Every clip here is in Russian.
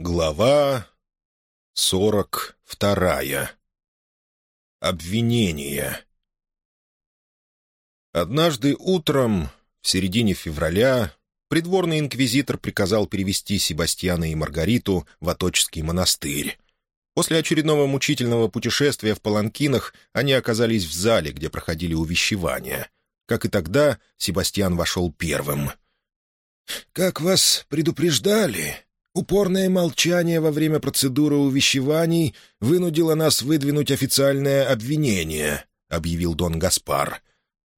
Глава сорок вторая. Обвинение. Однажды утром, в середине февраля, придворный инквизитор приказал перевести Себастьяна и Маргариту в Аточский монастырь. После очередного мучительного путешествия в паланкинах они оказались в зале, где проходили увещевания. Как и тогда, Себастьян вошел первым. «Как вас предупреждали?» Упорное молчание во время процедуры увещеваний вынудило нас выдвинуть официальное обвинение», — объявил Дон Гаспар.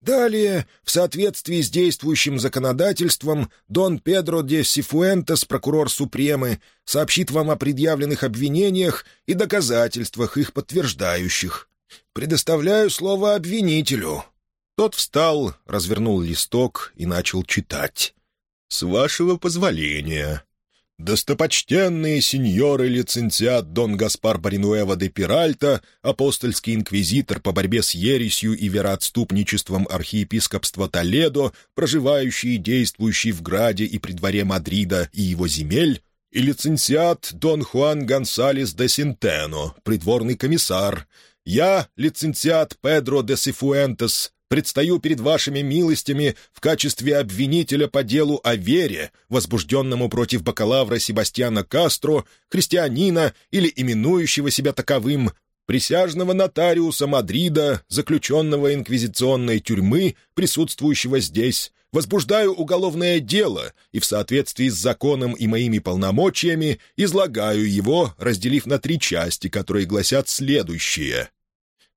«Далее, в соответствии с действующим законодательством, Дон Педро де Сифуэнтес, прокурор Супремы, сообщит вам о предъявленных обвинениях и доказательствах, их подтверждающих. Предоставляю слово обвинителю». Тот встал, развернул листок и начал читать. «С вашего позволения, Достопочтенные сеньоры-лицензиат Дон Гаспар Баринуэва де Пиральта, апостольский инквизитор по борьбе с ересью и вероотступничеством архиепископства Толедо, проживающий и действующий в Граде и при дворе Мадрида и его земель, и лицензиат Дон Хуан Гонсалес де Синтено, придворный комиссар. Я, лицензиат Педро де Сифуэнтес, предстаю перед вашими милостями в качестве обвинителя по делу о вере, возбужденному против бакалавра Себастьяна Кастро, христианина или именующего себя таковым, присяжного нотариуса Мадрида, заключенного инквизиционной тюрьмы, присутствующего здесь, возбуждаю уголовное дело и в соответствии с законом и моими полномочиями излагаю его, разделив на три части, которые гласят следующее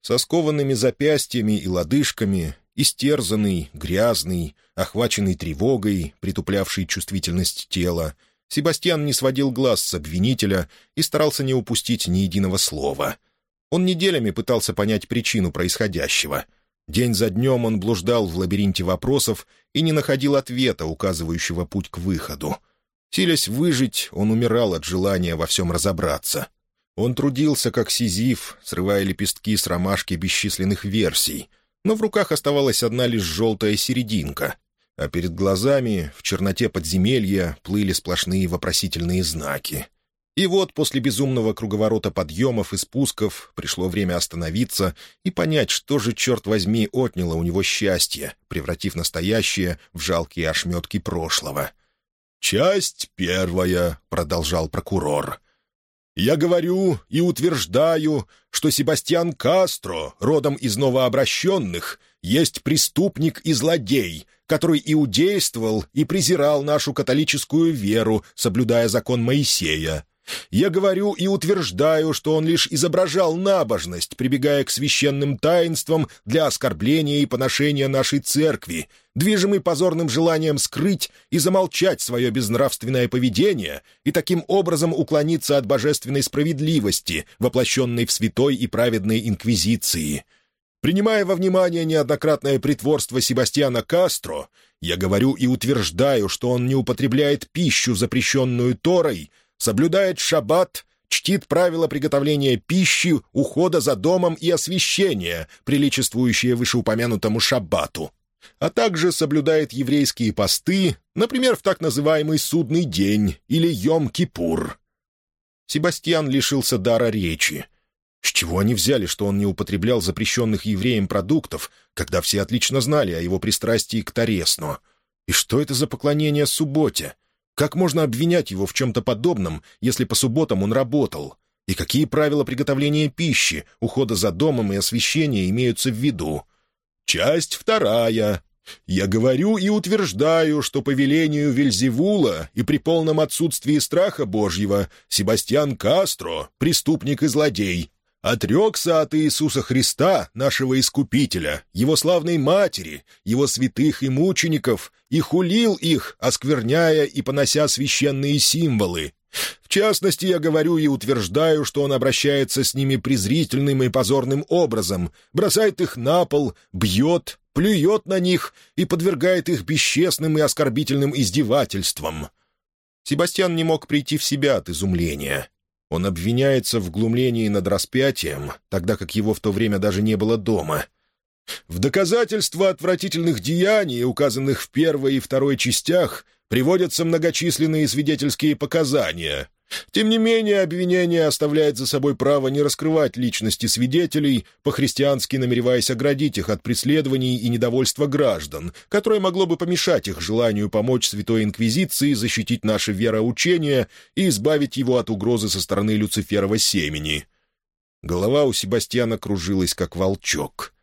со скованными запястьями и лодыжками, истерзанный, грязный, охваченный тревогой, притуплявшей чувствительность тела, Себастьян не сводил глаз с обвинителя и старался не упустить ни единого слова. Он неделями пытался понять причину происходящего. День за днем он блуждал в лабиринте вопросов и не находил ответа, указывающего путь к выходу. Силясь выжить, он умирал от желания во всем разобраться — он трудился, как сизиф, срывая лепестки с ромашки бесчисленных версий, но в руках оставалась одна лишь желтая серединка, а перед глазами, в черноте подземелья, плыли сплошные вопросительные знаки. И вот после безумного круговорота подъемов и спусков пришло время остановиться и понять, что же, черт возьми, отняло у него счастье, превратив настоящее в жалкие ошметки прошлого. «Часть первая», — продолжал прокурор, я говорю и утверждаю, что Себастьян Кастро, родом из новообращенных, есть преступник и злодей, который иудействовал и презирал нашу католическую веру, соблюдая закон Моисея. Я говорю и утверждаю, что он лишь изображал набожность, прибегая к священным таинствам для оскорбления и поношения нашей церкви, движимый позорным желанием скрыть и замолчать свое безнравственное поведение и таким образом уклониться от божественной справедливости, воплощенной в святой и праведной инквизиции. Принимая во внимание неоднократное притворство Себастьяна Кастро, я говорю и утверждаю, что он не употребляет пищу, запрещенную Торой, соблюдает шаббат, чтит правила приготовления пищи, ухода за домом и освящения, приличествующие вышеупомянутому шаббату, а также соблюдает еврейские посты, например, в так называемый «судный день» или «Йом-Кипур». Себастьян лишился дара речи. С чего они взяли, что он не употреблял запрещенных евреям продуктов, когда все отлично знали о его пристрастии к Торесну? И что это за поклонение субботе? Как можно обвинять его в чем-то подобном, если по субботам он работал? И какие правила приготовления пищи, ухода за домом и освещения имеются в виду? Часть вторая. Я говорю и утверждаю, что по велению Вельзевула и при полном отсутствии страха Божьего Себастьян Кастро, преступник и злодей, отрекся от Иисуса Христа, нашего Искупителя, Его славной Матери, Его святых и мучеников, и хулил их, оскверняя и понося священные символы. В частности, я говорю и утверждаю, что он обращается с ними презрительным и позорным образом, бросает их на пол, бьет, плюет на них и подвергает их бесчестным и оскорбительным издевательствам». Себастьян не мог прийти в себя от изумления. Он обвиняется в глумлении над распятием, тогда как его в то время даже не было дома. В доказательство отвратительных деяний, указанных в первой и второй частях, приводятся многочисленные свидетельские показания. Тем не менее, обвинение оставляет за собой право не раскрывать личности свидетелей, по-христиански намереваясь оградить их от преследований и недовольства граждан, которое могло бы помешать их желанию помочь Святой Инквизиции защитить наше вероучение и избавить его от угрозы со стороны Люциферова семени. Голова у Себастьяна кружилась, как волчок.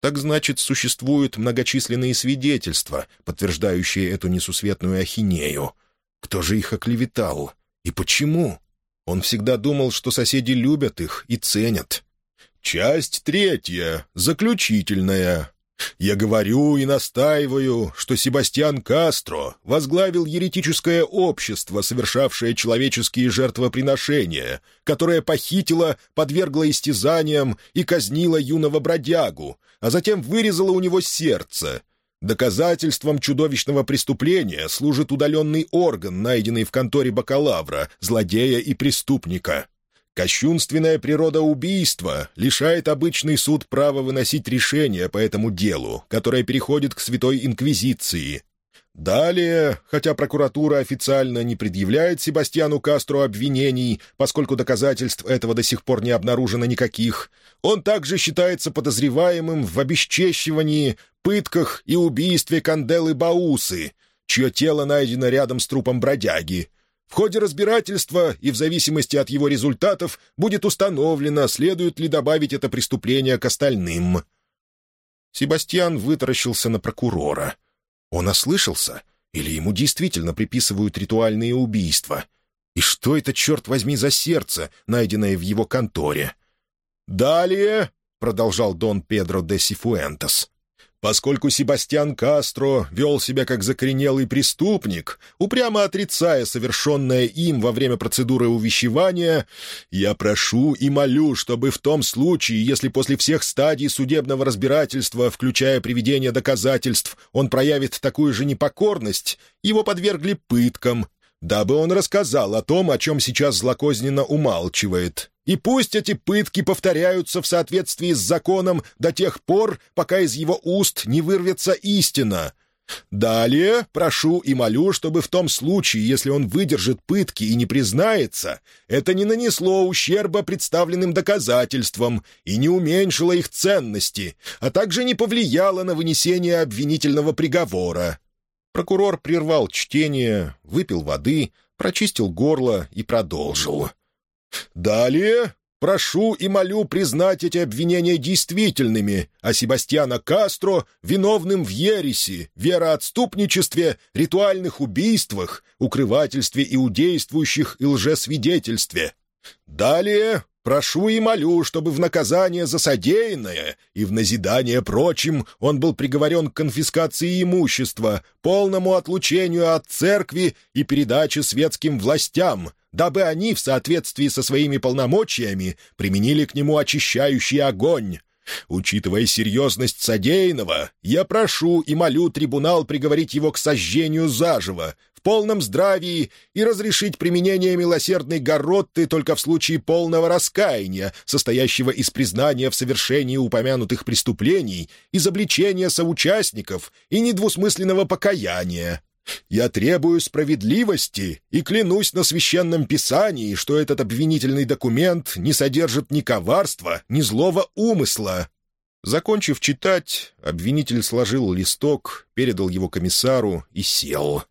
Так значит, существуют многочисленные свидетельства, подтверждающие эту несусветную ахинею. Кто же их оклеветал? И почему? Он всегда думал, что соседи любят их и ценят. Часть третья, заключительная. Я говорю и настаиваю, что Себастьян Кастро возглавил еретическое общество, совершавшее человеческие жертвоприношения, которое похитило, подвергло истязаниям и казнило юного бродягу, а затем вырезало у него сердце, Доказательством чудовищного преступления служит удаленный орган, найденный в конторе бакалавра, злодея и преступника. Кощунственная природа убийства лишает обычный суд права выносить решение по этому делу, которое переходит к Святой Инквизиции. Далее, хотя прокуратура официально не предъявляет Себастьяну Кастро обвинений, поскольку доказательств этого до сих пор не обнаружено никаких, он также считается подозреваемым в обесчещивании, пытках и убийстве Канделы Баусы, чье тело найдено рядом с трупом бродяги. В ходе разбирательства и в зависимости от его результатов будет установлено, следует ли добавить это преступление к остальным. Себастьян вытаращился на прокурора — он ослышался? Или ему действительно приписывают ритуальные убийства? И что это, черт возьми, за сердце, найденное в его конторе? «Далее», — продолжал Дон Педро де Сифуэнтес, Поскольку Себастьян Кастро вел себя как закоренелый преступник, упрямо отрицая совершенное им во время процедуры увещевания, я прошу и молю, чтобы в том случае, если после всех стадий судебного разбирательства, включая приведение доказательств, он проявит такую же непокорность, его подвергли пыткам, дабы он рассказал о том, о чем сейчас злокозненно умалчивает. И пусть эти пытки повторяются в соответствии с законом до тех пор, пока из его уст не вырвется истина. Далее прошу и молю, чтобы в том случае, если он выдержит пытки и не признается, это не нанесло ущерба представленным доказательствам и не уменьшило их ценности, а также не повлияло на вынесение обвинительного приговора». Прокурор прервал чтение, выпил воды, прочистил горло и продолжил. Далее прошу и молю признать эти обвинения действительными, а Себастьяна Кастро — виновным в ереси, вероотступничестве, ритуальных убийствах, укрывательстве иудействующих и лжесвидетельстве. Далее Прошу и молю, чтобы в наказание за содеянное и в назидание прочим он был приговорен к конфискации имущества, полному отлучению от церкви и передаче светским властям, дабы они, в соответствии со своими полномочиями, применили к нему очищающий огонь. Учитывая серьезность содеянного, я прошу и молю трибунал приговорить его к сожжению заживо, в полном здравии и разрешить применение милосердной горотты только в случае полного раскаяния, состоящего из признания в совершении упомянутых преступлений, изобличения соучастников и недвусмысленного покаяния. Я требую справедливости и клянусь на священном писании, что этот обвинительный документ не содержит ни коварства, ни злого умысла». Закончив читать, обвинитель сложил листок, передал его комиссару и сел.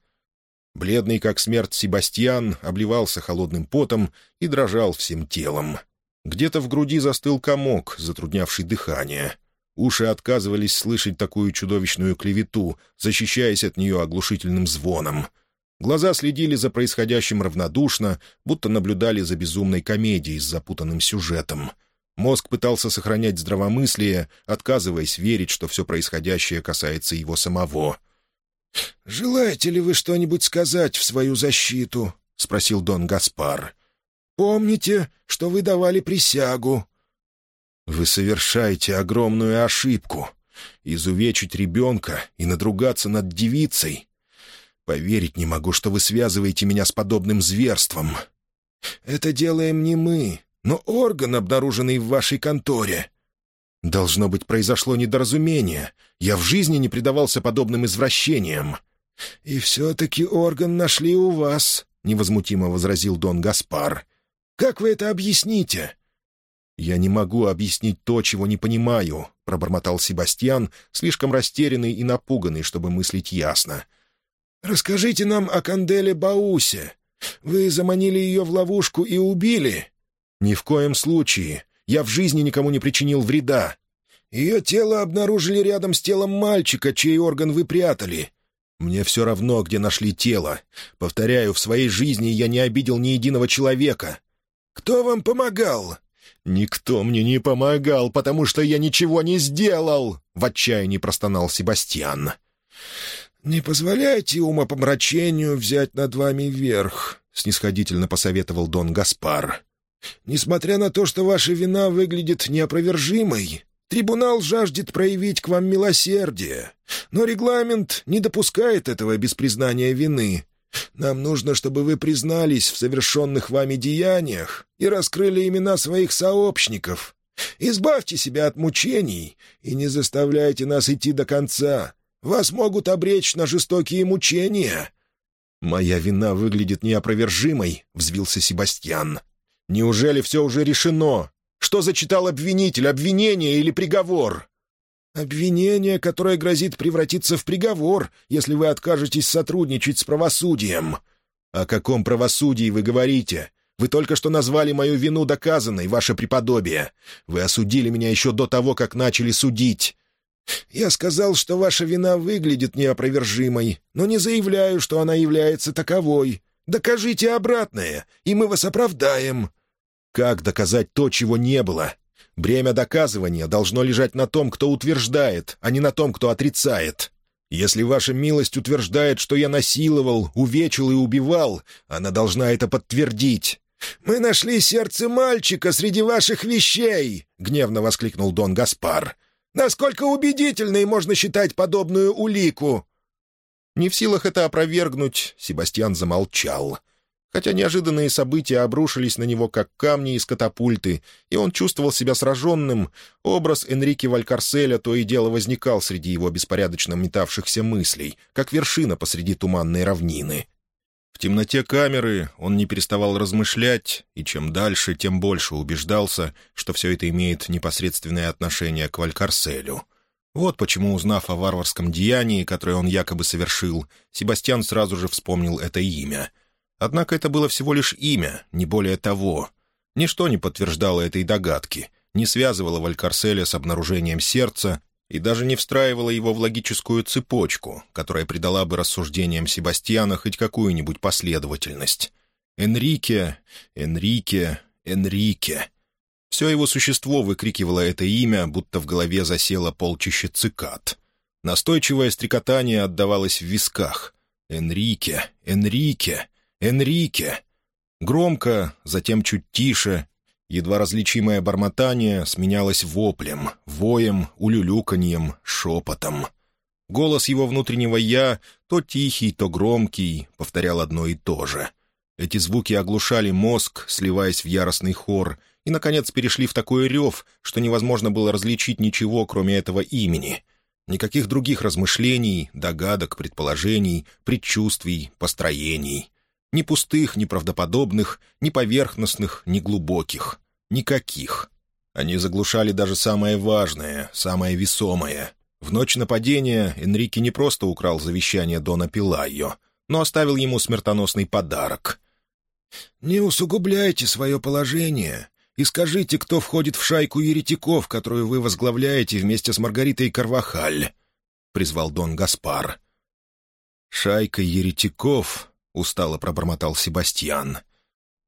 Бледный, как смерть, Себастьян обливался холодным потом и дрожал всем телом. Где-то в груди застыл комок, затруднявший дыхание — Уши отказывались слышать такую чудовищную клевету, защищаясь от нее оглушительным звоном. Глаза следили за происходящим равнодушно, будто наблюдали за безумной комедией с запутанным сюжетом. Мозг пытался сохранять здравомыслие, отказываясь верить, что все происходящее касается его самого. «Желаете ли вы что-нибудь сказать в свою защиту?» — спросил Дон Гаспар. «Помните, что вы давали присягу. Вы совершаете огромную ошибку. Изувечить ребенка и надругаться над девицей. Поверить не могу, что вы связываете меня с подобным зверством. Это делаем не мы, но орган, обнаруженный в вашей конторе. Должно быть, произошло недоразумение. Я в жизни не предавался подобным извращениям. И все-таки орган нашли у вас, — невозмутимо возразил Дон Гаспар. «Как вы это объясните?» «Я не могу объяснить то, чего не понимаю», — пробормотал Себастьян, слишком растерянный и напуганный, чтобы мыслить ясно. «Расскажите нам о Канделе Баусе. Вы заманили ее в ловушку и убили?» «Ни в коем случае. Я в жизни никому не причинил вреда. Ее тело обнаружили рядом с телом мальчика, чей орган вы прятали. Мне все равно, где нашли тело. Повторяю, в своей жизни я не обидел ни единого человека. Кто вам помогал?» «Никто мне не помогал, потому что я ничего не сделал!» — в отчаянии простонал Себастьян. «Не позволяйте умопомрачению взять над вами верх», — снисходительно посоветовал Дон Гаспар. «Несмотря на то, что ваша вина выглядит неопровержимой, трибунал жаждет проявить к вам милосердие, но регламент не допускает этого без признания вины. Нам нужно, чтобы вы признались в совершенных вами деяниях и раскрыли имена своих сообщников. Избавьте себя от мучений и не заставляйте нас идти до конца. Вас могут обречь на жестокие мучения». «Моя вина выглядит неопровержимой», — взвился Себастьян. «Неужели все уже решено? Что зачитал обвинитель, обвинение или приговор?» Обвинение, которое грозит превратиться в приговор, если вы откажетесь сотрудничать с правосудием». «О каком правосудии вы говорите? Вы только что назвали мою вину доказанной, ваше преподобие. Вы осудили меня еще до того, как начали судить». «Я сказал, что ваша вина выглядит неопровержимой, но не заявляю, что она является таковой. Докажите обратное, и мы вас оправдаем». «Как доказать то, чего не было? Бремя доказывания должно лежать на том, кто утверждает, а не на том, кто отрицает. Если ваша милость утверждает, что я насиловал, увечил и убивал, она должна это подтвердить». «Мы нашли сердце мальчика среди ваших вещей!» — гневно воскликнул Дон Гаспар. «Насколько убедительной можно считать подобную улику?» Не в силах это опровергнуть, Себастьян замолчал хотя неожиданные события обрушились на него, как камни из катапульты, и он чувствовал себя сраженным, образ Энрике Валькарселя то и дело возникал среди его беспорядочно метавшихся мыслей, как вершина посреди туманной равнины. В темноте камеры он не переставал размышлять, и чем дальше, тем больше убеждался, что все это имеет непосредственное отношение к Валькарселю. Вот почему, узнав о варварском деянии, которое он якобы совершил, Себастьян сразу же вспомнил это имя — Однако это было всего лишь имя, не более того. Ничто не подтверждало этой догадки, не связывало Валькарселя с обнаружением сердца и даже не встраивало его в логическую цепочку, которая придала бы рассуждениям Себастьяна хоть какую-нибудь последовательность. Энрике, Энрике, Энрике. Все его существо выкрикивало это имя, будто в голове засело полчище цикад. Настойчивое стрекотание отдавалось в висках. «Энрике! Энрике!» «Энрике!» Громко, затем чуть тише, едва различимое бормотание сменялось воплем, воем, улюлюканьем, шепотом. Голос его внутреннего «я» то тихий, то громкий, повторял одно и то же. Эти звуки оглушали мозг, сливаясь в яростный хор, и, наконец, перешли в такой рев, что невозможно было различить ничего, кроме этого имени. Никаких других размышлений, догадок, предположений, предчувствий, построений — ни пустых, ни правдоподобных, ни поверхностных, ни глубоких. Никаких. Они заглушали даже самое важное, самое весомое. В ночь нападения Энрике не просто украл завещание Дона Пилайо, но оставил ему смертоносный подарок. «Не усугубляйте свое положение и скажите, кто входит в шайку еретиков, которую вы возглавляете вместе с Маргаритой Карвахаль», — призвал Дон Гаспар. «Шайка еретиков — устало пробормотал Себастьян.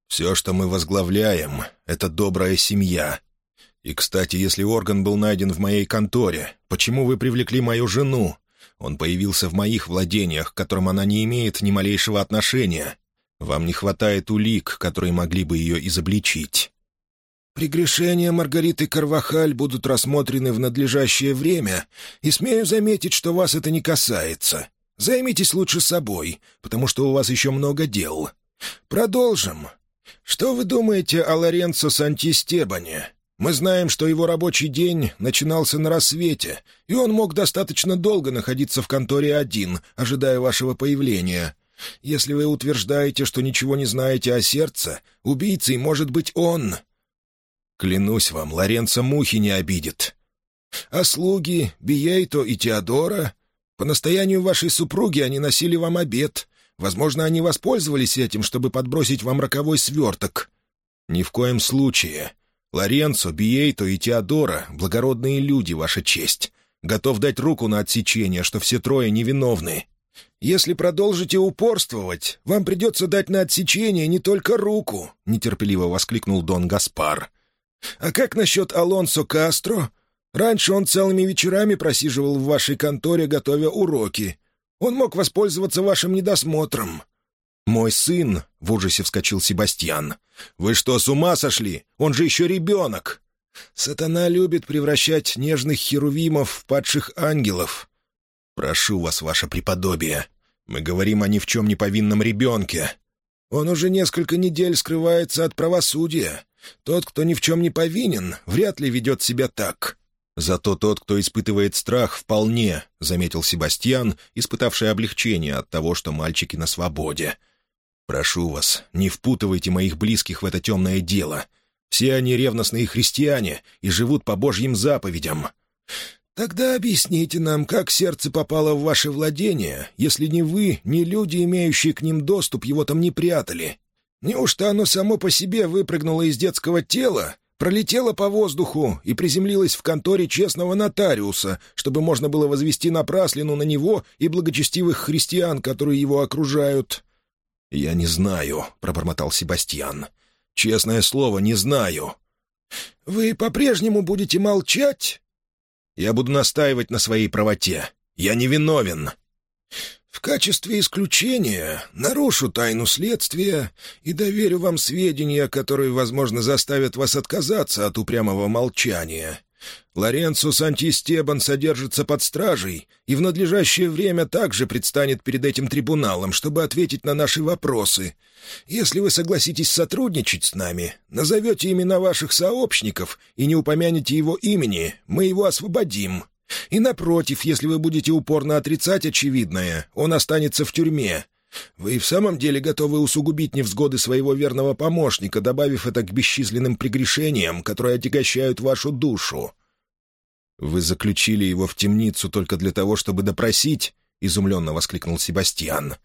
«Все, что мы возглавляем, — это добрая семья. И, кстати, если орган был найден в моей конторе, почему вы привлекли мою жену? Он появился в моих владениях, к которым она не имеет ни малейшего отношения. Вам не хватает улик, которые могли бы ее изобличить». «Прегрешения Маргариты Карвахаль будут рассмотрены в надлежащее время, и смею заметить, что вас это не касается», Займитесь лучше собой, потому что у вас еще много дел. Продолжим. Что вы думаете о Лоренцо Сантистебане? Мы знаем, что его рабочий день начинался на рассвете, и он мог достаточно долго находиться в конторе один, ожидая вашего появления. Если вы утверждаете, что ничего не знаете о сердце, убийцей может быть он». «Клянусь вам, Лоренцо мухи не обидит». «А слуги, Биейто и Теодора? По настоянию вашей супруги они носили вам обед. Возможно, они воспользовались этим, чтобы подбросить вам роковой сверток». «Ни в коем случае. Лоренцо, Биейто и Теодора — благородные люди, ваша честь. Готов дать руку на отсечение, что все трое невиновны. «Если продолжите упорствовать, вам придется дать на отсечение не только руку», — нетерпеливо воскликнул Дон Гаспар. «А как насчет Алонсо Кастро? Раньше он целыми вечерами просиживал в вашей конторе, готовя уроки. Он мог воспользоваться вашим недосмотром». «Мой сын!» — в ужасе вскочил Себастьян. «Вы что, с ума сошли? Он же еще ребенок!» «Сатана любит превращать нежных херувимов в падших ангелов». «Прошу вас, ваше преподобие, мы говорим о ни в чем не повинном ребенке». «Он уже несколько недель скрывается от правосудия. Тот, кто ни в чем не повинен, вряд ли ведет себя так». «Зато тот, кто испытывает страх, вполне», — заметил Себастьян, испытавший облегчение от того, что мальчики на свободе. «Прошу вас, не впутывайте моих близких в это темное дело. Все они ревностные христиане и живут по Божьим заповедям». «Тогда объясните нам, как сердце попало в ваше владение, если ни вы, ни люди, имеющие к ним доступ, его там не прятали? Неужто оно само по себе выпрыгнуло из детского тела, пролетело по воздуху и приземлилось в конторе честного нотариуса, чтобы можно было возвести напраслину на него и благочестивых христиан, которые его окружают?» «Я не знаю», — пробормотал Себастьян. Честное слово, не знаю». «Вы по-прежнему будете молчать?» «Я буду настаивать на своей правоте. Я не виновен». «В качестве исключения нарушу тайну следствия и доверю вам сведения, которые, возможно, заставят вас отказаться от упрямого молчания. Лоренцо Сантистебан содержится под стражей и в надлежащее время также предстанет перед этим трибуналом, чтобы ответить на наши вопросы. Если вы согласитесь сотрудничать с нами, назовете имена ваших сообщников и не упомянете его имени, мы его освободим. И напротив, если вы будете упорно отрицать очевидное, он останется в тюрьме. Вы в самом деле готовы усугубить невзгоды своего верного помощника, добавив это к бесчисленным прегрешениям, которые отягощают вашу душу?» «Вы заключили его в темницу только для того, чтобы допросить?» — изумленно воскликнул Себастьян.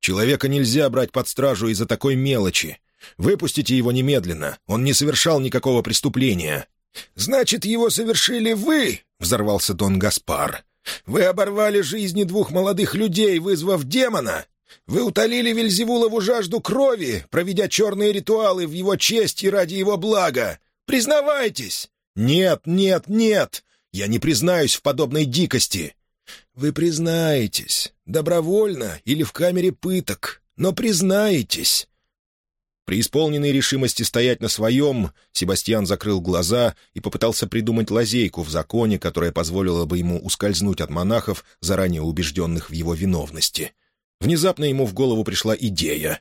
«Человека нельзя брать под стражу из-за такой мелочи. Выпустите его немедленно. Он не совершал никакого преступления». «Значит, его совершили вы?» — взорвался Дон Гаспар. «Вы оборвали жизни двух молодых людей, вызвав демона, вы утолили Вельзевулову жажду крови, проведя черные ритуалы в его честь и ради его блага. Признавайтесь!» «Нет, нет, нет! Я не признаюсь в подобной дикости!» «Вы признаетесь, добровольно или в камере пыток, но признаетесь!» При исполненной решимости стоять на своем, Себастьян закрыл глаза и попытался придумать лазейку в законе, которая позволила бы ему ускользнуть от монахов, заранее убежденных в его виновности. Внезапно ему в голову пришла идея.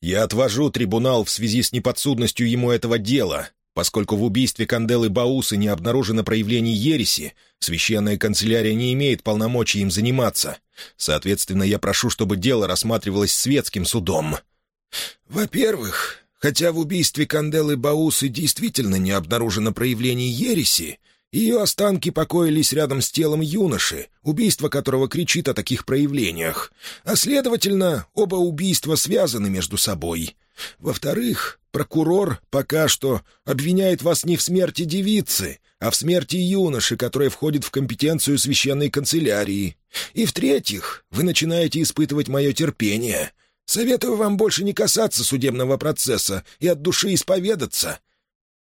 «Я отвожу трибунал в связи с неподсудностью ему этого дела. Поскольку в убийстве Канделы Баусы не обнаружено проявлений ереси, священная канцелярия не имеет полномочий им заниматься. Соответственно, я прошу, чтобы дело рассматривалось светским судом». «Во-первых, хотя в убийстве Канделы Баусы действительно не обнаружено проявлений ереси, ее останки покоились рядом с телом юноши, убийство которого кричит о таких проявлениях, а, следовательно, оба убийства связаны между собой. Во-вторых, прокурор пока что обвиняет вас не в смерти девицы, а в смерти юноши, которая входит в компетенцию священной канцелярии. И в-третьих, вы начинаете испытывать мое терпение. Советую вам больше не касаться судебного процесса и от души исповедаться».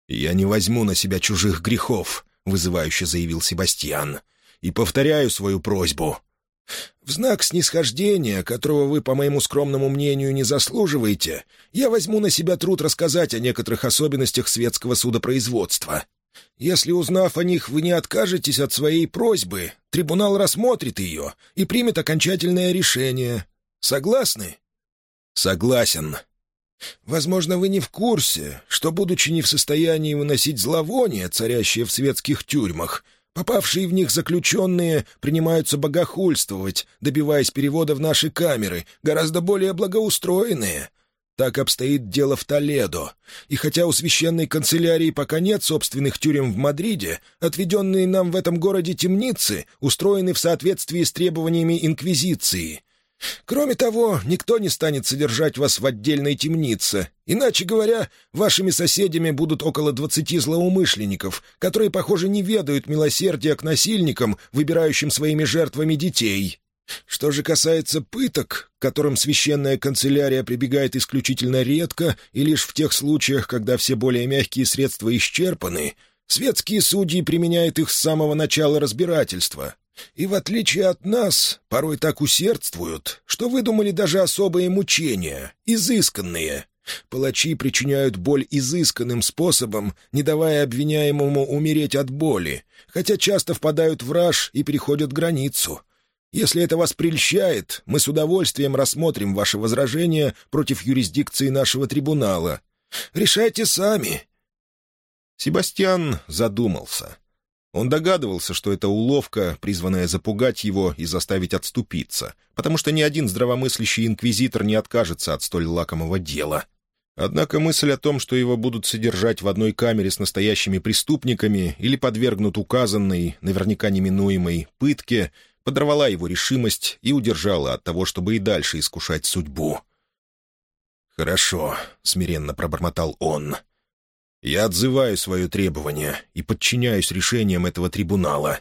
«Я не возьму на себя чужих грехов», — вызывающе заявил Себастьян. «И повторяю свою просьбу». «В знак снисхождения, которого вы, по моему скромному мнению, не заслуживаете, я возьму на себя труд рассказать о некоторых особенностях светского судопроизводства. Если, узнав о них, вы не откажетесь от своей просьбы, трибунал рассмотрит ее и примет окончательное решение. Согласны?» «Согласен», Возможно, вы не в курсе, что, будучи не в состоянии выносить зловоние, царящее в светских тюрьмах, Попавшие в них заключенные принимаются богохульствовать, добиваясь перевода в наши камеры, гораздо более благоустроенные. Так обстоит дело в Толедо. И хотя у священной канцелярии пока нет собственных тюрем в Мадриде, отведенные нам в этом городе темницы устроены в соответствии с требованиями Инквизиции. Кроме того, никто не станет содержать вас в отдельной темнице. Иначе говоря, вашими соседями будут около двадцати злоумышленников, которые, похоже, не ведают милосердия к насильникам, выбирающим своими жертвами детей. Что же касается пыток, к которым священная канцелярия прибегает исключительно редко и лишь в тех случаях, когда все более мягкие средства исчерпаны, светские судьи применяют их с самого начала разбирательства, и, в отличие от нас, порой так усердствуют, что выдумали даже особые мучения, изысканные. Палачи причиняют боль изысканным способом, не давая обвиняемому умереть от боли, хотя часто впадают в раж и переходят границу. Если это вас прельщает, мы с удовольствием рассмотрим ваше возражение против юрисдикции нашего трибунала. Решайте сами». Себастьян задумался. Он догадывался, что это уловка, призванная запугать его и заставить отступиться, потому что ни один здравомыслящий инквизитор не откажется от столь лакомого дела. Однако мысль о том, что его будут содержать в одной камере с настоящими преступниками или подвергнут указанной, наверняка неминуемой, пытке, подорвала его решимость и удержала от того, чтобы и дальше искушать судьбу. «Хорошо», — смиренно пробормотал он, — я отзываю свое требование и подчиняюсь решениям этого трибунала».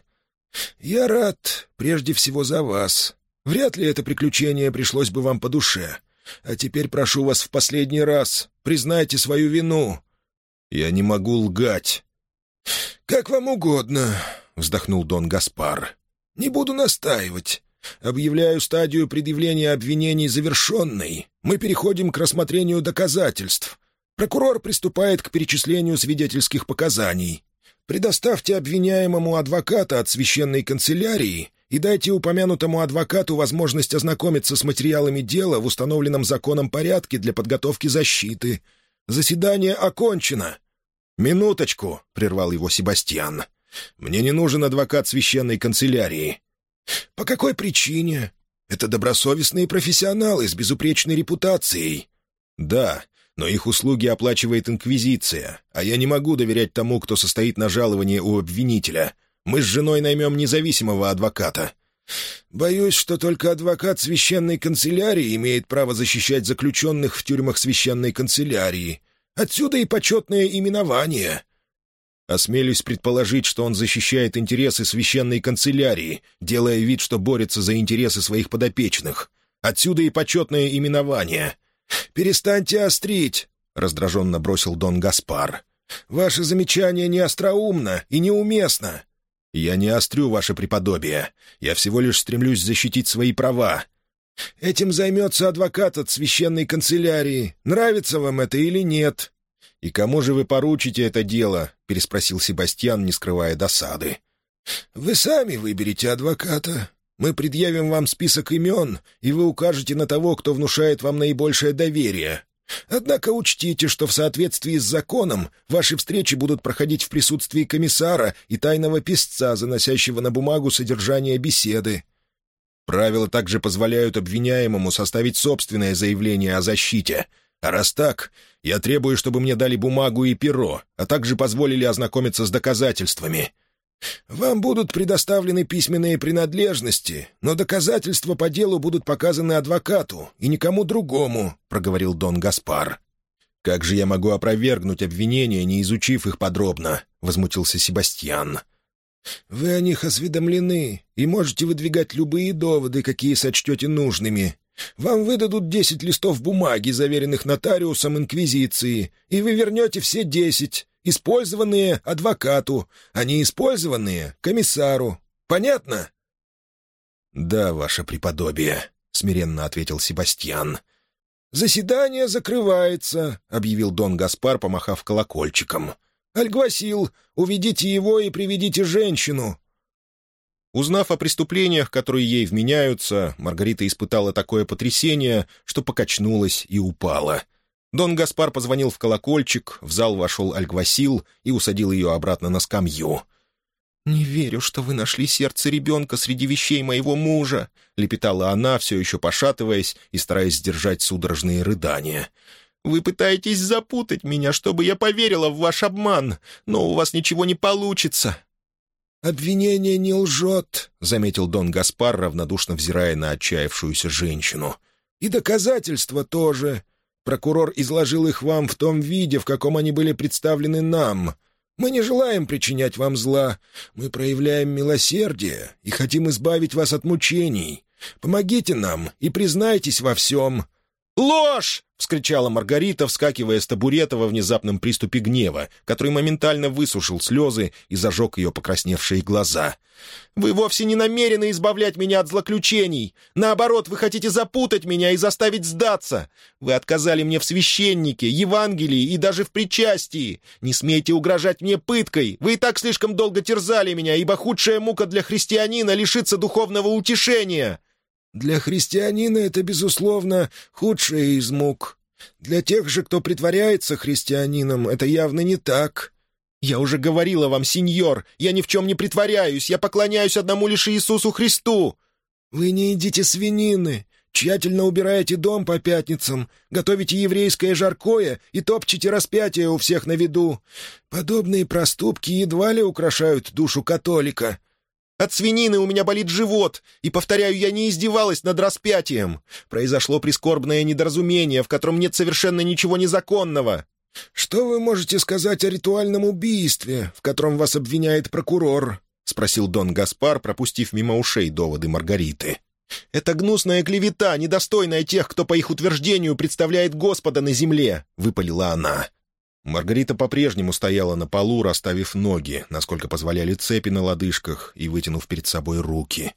«Я рад, прежде всего, за вас. Вряд ли это приключение пришлось бы вам по душе. А теперь прошу вас в последний раз, признайте свою вину». «Я не могу лгать». «Как вам угодно», — вздохнул Дон Гаспар. «Не буду настаивать. Объявляю стадию предъявления обвинений завершенной. Мы переходим к рассмотрению доказательств. Прокурор приступает к перечислению свидетельских показаний. Предоставьте обвиняемому адвоката от священной канцелярии и дайте упомянутому адвокату возможность ознакомиться с материалами дела в установленном законом порядке для подготовки защиты. Заседание окончено. «Минуточку», — прервал его Себастьян. «Мне не нужен адвокат священной канцелярии». «По какой причине? Это добросовестные профессионалы с безупречной репутацией». «Да, но их услуги оплачивает Инквизиция, а я не могу доверять тому, кто состоит на жаловании у обвинителя. Мы с женой наймем независимого адвоката». «Боюсь, что только адвокат священной канцелярии имеет право защищать заключенных в тюрьмах священной канцелярии. Отсюда и почетное именование». Осмелюсь предположить, что он защищает интересы священной канцелярии, делая вид, что борется за интересы своих подопечных. Отсюда и почетное именование. «Перестаньте острить!» — раздраженно бросил Дон Гаспар. «Ваше замечание не остроумно и неуместно». «Я не острю, ваше преподобие. Я всего лишь стремлюсь защитить свои права». «Этим займется адвокат от священной канцелярии. Нравится вам это или нет?» «И кому же вы поручите это дело?» — переспросил Себастьян, не скрывая досады. «Вы сами выберете адвоката. Мы предъявим вам список имен, и вы укажете на того, кто внушает вам наибольшее доверие. Однако учтите, что в соответствии с законом ваши встречи будут проходить в присутствии комиссара и тайного писца, заносящего на бумагу содержание беседы. Правила также позволяют обвиняемому составить собственное заявление о защите. А раз так, я требую, чтобы мне дали бумагу и перо, а также позволили ознакомиться с доказательствами. «Вам будут предоставлены письменные принадлежности, но доказательства по делу будут показаны адвокату и никому другому», — проговорил Дон Гаспар. «Как же я могу опровергнуть обвинения, не изучив их подробно?» — возмутился Себастьян. «Вы о них осведомлены и можете выдвигать любые доводы, какие сочтете нужными. Вам выдадут десять листов бумаги, заверенных нотариусом Инквизиции, и вы вернете все десять, использованные адвокату, а не использованные комиссару. Понятно?» «Да, ваше преподобие», — смиренно ответил Себастьян. «Заседание закрывается», — объявил Дон Гаспар, помахав колокольчиком. «Альгвасил, уведите его и приведите женщину». Узнав о преступлениях, которые ей вменяются, Маргарита испытала такое потрясение, что покачнулась и упала — Дон Гаспар позвонил в колокольчик, в зал вошел Альгвасил и усадил ее обратно на скамью. «Не верю, что вы нашли сердце ребенка среди вещей моего мужа», — лепетала она, все еще пошатываясь и стараясь сдержать судорожные рыдания. «Вы пытаетесь запутать меня, чтобы я поверила в ваш обман, но у вас ничего не получится». «Обвинение не лжет», — заметил Дон Гаспар, равнодушно взирая на отчаявшуюся женщину. «И доказательства тоже. Прокурор изложил их вам в том виде, в каком они были представлены нам. Мы не желаем причинять вам зла. Мы проявляем милосердие и хотим избавить вас от мучений. Помогите нам и признайтесь во всем. «Ложь!» — вскричала Маргарита, вскакивая с табурета во внезапном приступе гнева, который моментально высушил слезы и зажег ее покрасневшие глаза. «Вы вовсе не намерены избавлять меня от злоключений. Наоборот, вы хотите запутать меня и заставить сдаться. Вы отказали мне в священнике, Евангелии и даже в причастии. Не смейте угрожать мне пыткой. Вы и так слишком долго терзали меня, ибо худшая мука для христианина — лишиться духовного утешения». Для христианина это, безусловно, худшая из мук. Для тех же, кто притворяется христианином, это явно не так. «Я уже говорила вам, сеньор, я ни в чем не притворяюсь, я поклоняюсь одному лишь Иисусу Христу». «Вы не едите свинины, тщательно убираете дом по пятницам, готовите еврейское жаркое и топчете распятие у всех на виду. Подобные проступки едва ли украшают душу католика. От свинины у меня болит живот, и, повторяю, я не издевалась над распятием. Произошло прискорбное недоразумение, в котором нет совершенно ничего незаконного». «Что вы можете сказать о ритуальном убийстве, в котором вас обвиняет прокурор?» — спросил Дон Гаспар, пропустив мимо ушей доводы Маргариты. «Это гнусная клевета, недостойная тех, кто, по их утверждению, представляет Господа на земле», — выпалила она. Маргарита по-прежнему стояла на полу, расставив ноги, насколько позволяли цепи на лодыжках и вытянув перед собой руки.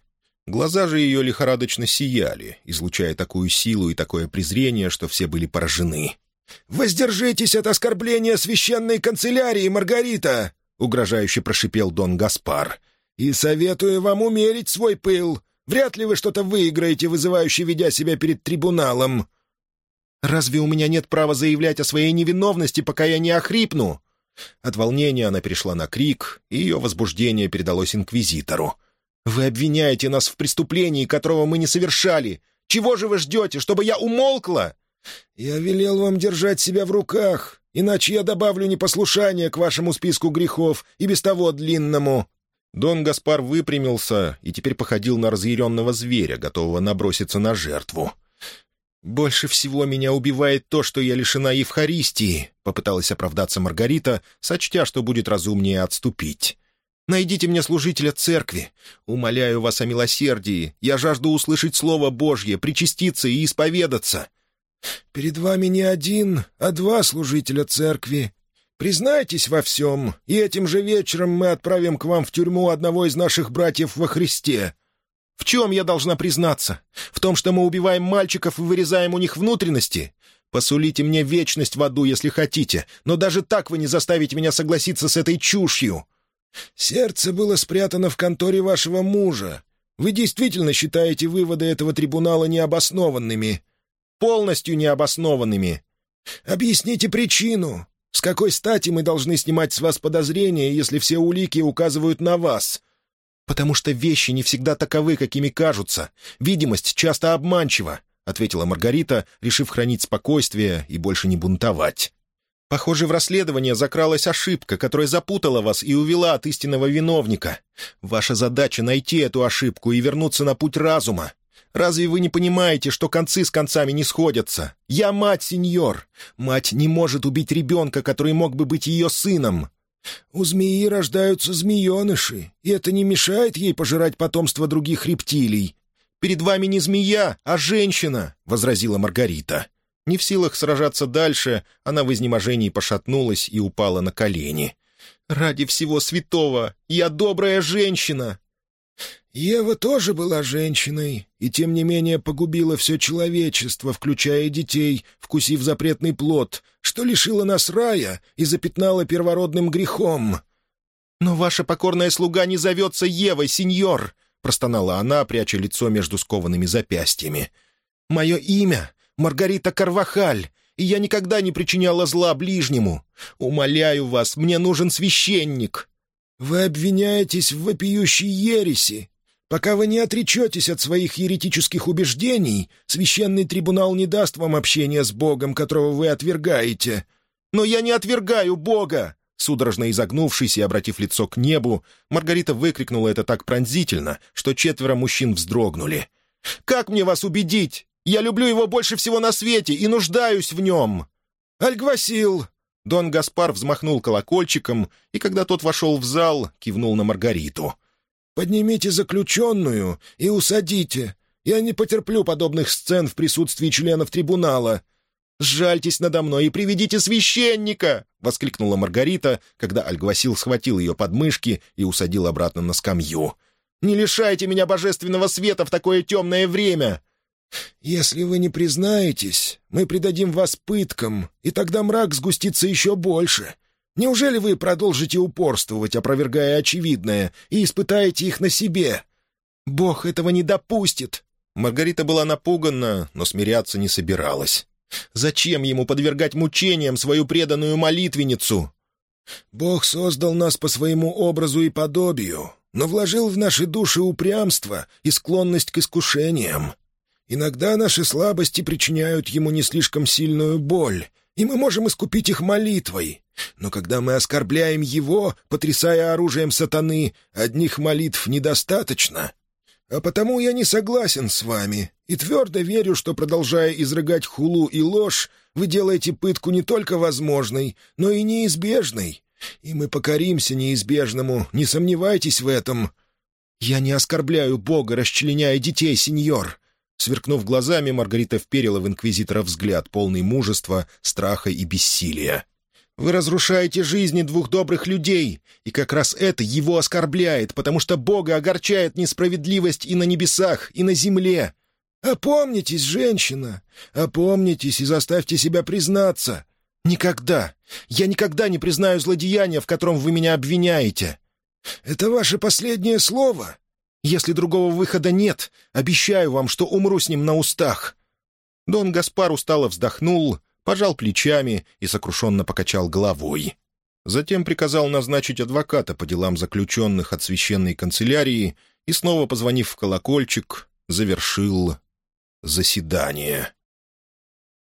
Глаза же ее лихорадочно сияли, излучая такую силу и такое презрение, что все были поражены. «Воздержитесь от оскорбления священной канцелярии, Маргарита!» — угрожающе прошипел Дон Гаспар. «И советую вам умерить свой пыл. Вряд ли вы что-то выиграете, вызывающе ведя себя перед трибуналом». Разве у меня нет права заявлять о своей невиновности, пока я не охрипну?» От волнения она перешла на крик, и ее возбуждение передалось инквизитору. «Вы обвиняете нас в преступлении, которого мы не совершали. Чего же вы ждете, чтобы я умолкла?» «Я велел вам держать себя в руках, иначе я добавлю непослушание к вашему списку грехов, и без того длинному». Дон Гаспар выпрямился и теперь походил на разъяренного зверя, готового наброситься на жертву. «Больше всего меня убивает то, что я лишена Евхаристии», — попыталась оправдаться Маргарита, сочтя, что будет разумнее отступить. «Найдите мне служителя церкви. Умоляю вас о милосердии. Я жажду услышать Слово Божье, причаститься и исповедаться». «Перед вами не один, а два служителя церкви. Признайтесь во всем, и этим же вечером мы отправим к вам в тюрьму одного из наших братьев во Христе. В чем я должна признаться? В том, что мы убиваем мальчиков и вырезаем у них внутренности? Посулите мне вечность в аду, если хотите, но даже так вы не заставите меня согласиться с этой чушью». «Сердце было спрятано в конторе вашего мужа. Вы действительно считаете выводы этого трибунала необоснованными?» «Полностью необоснованными». «Объясните причину. С какой стати мы должны снимать с вас подозрения, если все улики указывают на вас? «Потому что вещи не всегда таковы, какими кажутся. Видимость часто обманчива», — ответила Маргарита, решив хранить спокойствие и больше не бунтовать. «Похоже, в расследование закралась ошибка, которая запутала вас и увела от истинного виновника. Ваша задача — найти эту ошибку и вернуться на путь разума. Разве вы не понимаете, что концы с концами не сходятся? Я мать, сеньор. Мать не может убить ребенка, который мог бы быть ее сыном. У змеи рождаются змееныши, и это не мешает ей пожирать потомство других рептилий. «Перед вами не змея, а женщина», — возразила Маргарита. Не в силах сражаться дальше, она в изнеможении пошатнулась и упала на колени. «Ради всего святого! Я добрая женщина!» Ева тоже была женщиной, и тем не менее погубила все человечество, включая детей, вкусив запретный плод, что лишило нас рая и запятнало первородным грехом. «Но ваша покорная слуга не зовется Евой, сеньор!» — простонала она, пряча лицо между скованными запястьями. «Мое имя — Маргарита Карвахаль, и я никогда не причиняла зла ближнему. Умоляю вас, мне нужен священник!» «Вы обвиняетесь в вопиющей ереси. Пока вы не отречетесь от своих еретических убеждений, священный трибунал не даст вам общения с Богом, которого вы отвергаете». «Но я не отвергаю Бога!» Судорожно изогнувшись и обратив лицо к небу, Маргарита выкрикнула это так пронзительно, что четверо мужчин вздрогнули. «Как мне вас убедить? Я люблю его больше всего на свете и нуждаюсь в нем!» «Альгвасил!» Дон Гаспар взмахнул колокольчиком, и когда тот вошел в зал, кивнул на Маргариту. «Поднимите заключенную и усадите. Я не потерплю подобных сцен в присутствии членов трибунала». «Сжальтесь надо мной и приведите священника!» — воскликнула Маргарита, когда Альгвасил схватил ее подмышки и усадил обратно на скамью. «Не лишайте меня божественного света в такое темное время!» «Если вы не признаетесь, мы предадим вас пыткам, и тогда мрак сгустится еще больше. Неужели вы продолжите упорствовать, опровергая очевидное, и испытаете их на себе? Бог этого не допустит!» Маргарита была напугана, но смиряться не собиралась. «Зачем ему подвергать мучениям свою преданную молитвенницу?» «Бог создал нас по своему образу и подобию, но вложил в наши души упрямство и склонность к искушениям. Иногда наши слабости причиняют ему не слишком сильную боль, и мы можем искупить их молитвой. Но когда мы оскорбляем его, потрясая оружием сатаны, одних молитв недостаточно. А потому я не согласен с вами и твердо верю, что, продолжая изрыгать хулу и ложь, вы делаете пытку не только возможной, но и неизбежной. И мы покоримся неизбежному, не сомневайтесь в этом. Я не оскорбляю Бога, расчленяя детей, сеньор. Сверкнув глазами, Маргарита вперила в инквизитора взгляд, полный мужества, страха и бессилия. «Вы разрушаете жизни двух добрых людей, и как раз это его оскорбляет, потому что Бога огорчает несправедливость и на небесах, и на земле». «Опомнитесь, женщина! Опомнитесь и заставьте себя признаться!» «Никогда! Я никогда не признаю злодеяния, в котором вы меня обвиняете!» «Это ваше последнее слово?» Если другого выхода нет, обещаю вам, что умру с ним на устах». Дон Гаспар устало вздохнул, пожал плечами и сокрушенно покачал головой. Затем приказал назначить адвоката по делам заключенных от священной канцелярии и, снова позвонив в колокольчик, завершил заседание.